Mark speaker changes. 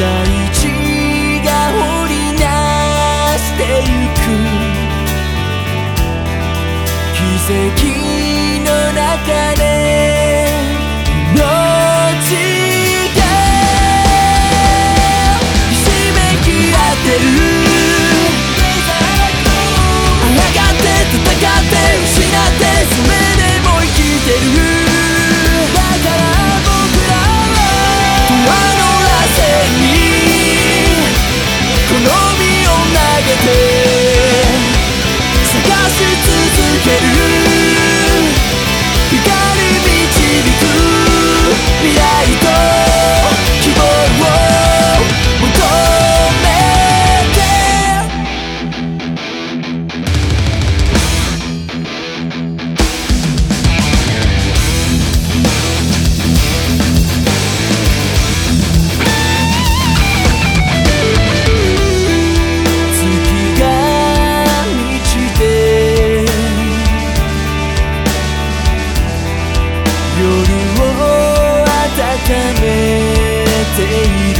Speaker 1: 大地が織りなしてゆく。奇跡 fading